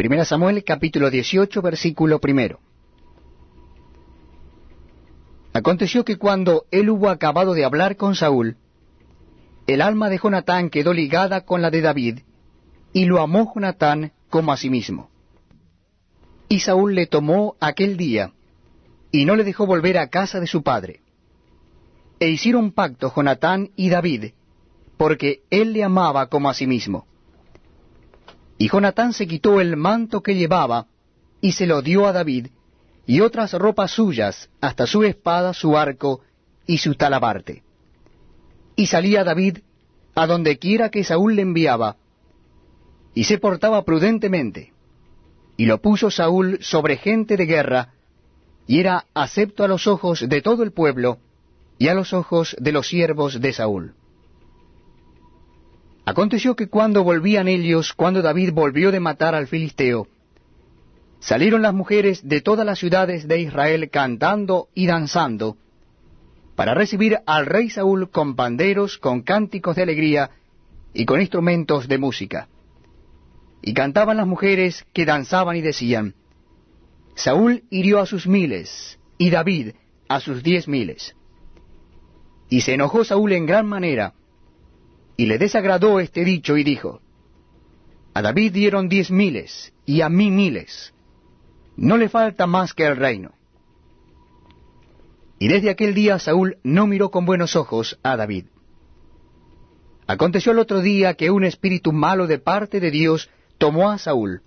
Primera Samuel capítulo 18 versículo primero. Aconteció que cuando él hubo acabado de hablar con Saúl, el alma de Jonatán quedó ligada con la de David, y lo amó Jonatán como a sí mismo. Y Saúl le tomó aquel día, y no le dejó volver a casa de su padre. E hicieron pacto Jonatán y David, porque él le amaba como a sí mismo. Y Jonatán se quitó el manto que llevaba, y se lo dio a David, y otras ropas suyas, hasta su espada, su arco y su talabarte. Y salía David a donde quiera que Saúl le enviaba, y se portaba prudentemente, y lo puso Saúl sobre gente de guerra, y era acepto a los ojos de todo el pueblo, y a los ojos de los siervos de Saúl. Aconteció que cuando volvían ellos, cuando David volvió de matar al filisteo, salieron las mujeres de todas las ciudades de Israel cantando y danzando, para recibir al rey Saúl con panderos, con cánticos de alegría y con instrumentos de música. Y cantaban las mujeres que danzaban y decían, Saúl hirió a sus miles, y David a sus diez miles. Y se enojó Saúl en gran manera, y le desagradó este dicho, y dijo, A David dieron diez miles, y a mí miles. No le falta más que el reino. Y desde aquel día Saúl no miró con buenos ojos a David. Aconteció el otro día que un espíritu malo de parte de Dios tomó a Saúl,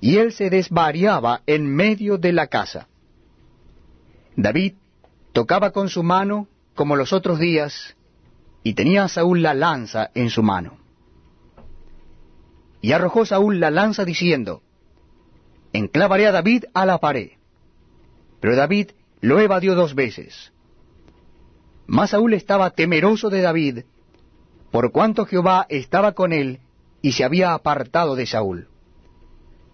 y él se desvariaba en medio de la casa. David tocaba con su mano como los otros días, y tenía Saúl la lanza en su mano. Y arrojó Saúl la lanza diciendo, Enclavaré a David a la pared. Pero David lo evadió dos veces. Mas Saúl estaba temeroso de David, por cuanto Jehová estaba con él y se había apartado de Saúl.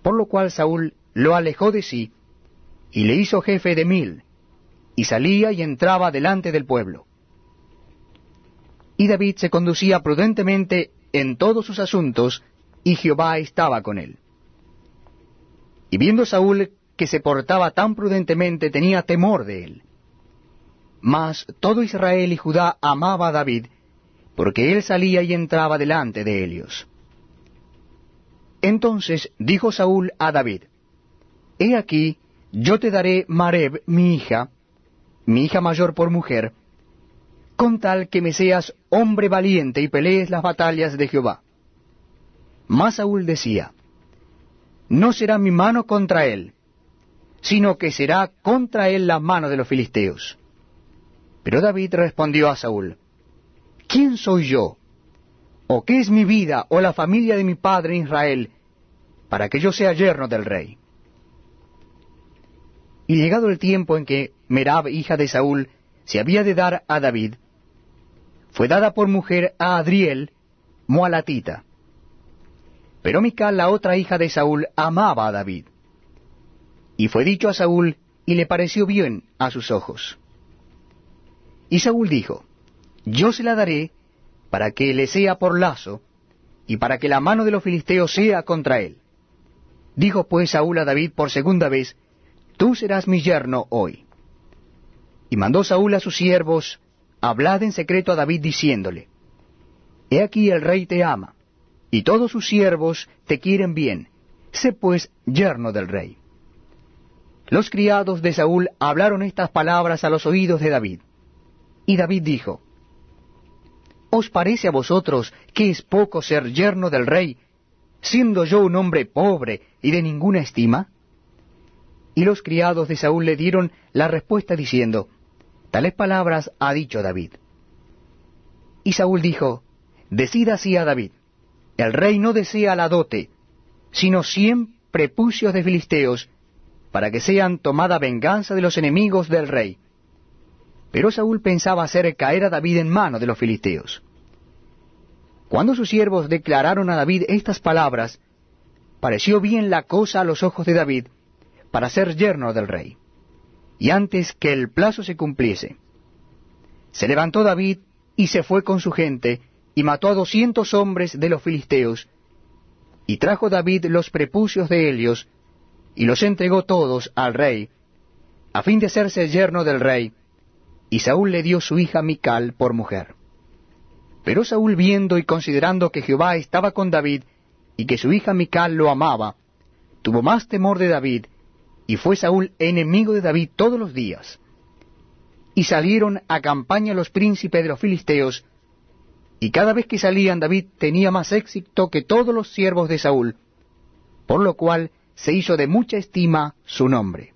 Por lo cual Saúl lo alejó de sí, y le hizo jefe de mil, y salía y entraba delante del pueblo. Y David se conducía prudentemente en todos sus asuntos, y Jehová estaba con él. Y viendo Saúl que se portaba tan prudentemente, tenía temor de él. Mas todo Israel y Judá amaba a David, porque él salía y entraba delante de ellos. Entonces dijo Saúl a David, He aquí, yo te daré Mareb, mi hija, mi hija mayor por mujer, con tal que me seas hombre valiente y pelees las batallas de Jehová. Mas Saúl decía, No será mi mano contra él, sino que será contra él la mano de los filisteos. Pero David respondió a Saúl, ¿quién soy yo? ¿O qué es mi vida o la familia de mi padre Israel para que yo sea yerno del rey? Y llegado el tiempo en que Merab, hija de Saúl, se había de dar a David, fue dada por mujer a Adriel, moalatita. Pero Mical, la otra hija de Saúl, amaba a David. Y fue dicho a Saúl, y le pareció bien a sus ojos. Y Saúl dijo, yo se la daré para que le sea por lazo, y para que la mano de los filisteos sea contra él. Dijo pues Saúl a David por segunda vez, Tú serás mi yerno hoy. Y mandó Saúl a sus siervos, hablad en secreto a David diciéndole, He aquí el rey te ama, y todos sus siervos te quieren bien, sé pues yerno del rey. Los criados de Saúl hablaron estas palabras a los oídos de David. Y David dijo, ¿Os parece a vosotros que es poco ser yerno del rey, siendo yo un hombre pobre y de ninguna estima? Y los criados de Saúl le dieron la respuesta diciendo, Tales palabras ha dicho David. Y Saúl dijo, Decid así a David, el rey no desea la dote, sino cien prepucios de filisteos, para que sean tomada venganza de los enemigos del rey pero Saúl pensaba hacer caer a David en mano de los filisteos. Cuando sus siervos declararon a David estas palabras, pareció bien la cosa a los ojos de David para ser yerno del rey. Y antes que el plazo se cumpliese, se levantó David y se fue con su gente, y mató a doscientos hombres de los filisteos, Y trajo David los prepucios de Helios, y los entregó todos al rey, a fin de hacerse yerno del rey, y Saúl le dio su hija Mical por mujer. Pero Saúl viendo y considerando que Jehová estaba con David, y que su hija Mical lo amaba, tuvo más temor de David, y fue Saúl enemigo de David todos los días. Y salieron a campaña los príncipes de los filisteos, y cada vez que salían David tenía más éxito que todos los siervos de Saúl, por lo cual se hizo de mucha estima su nombre.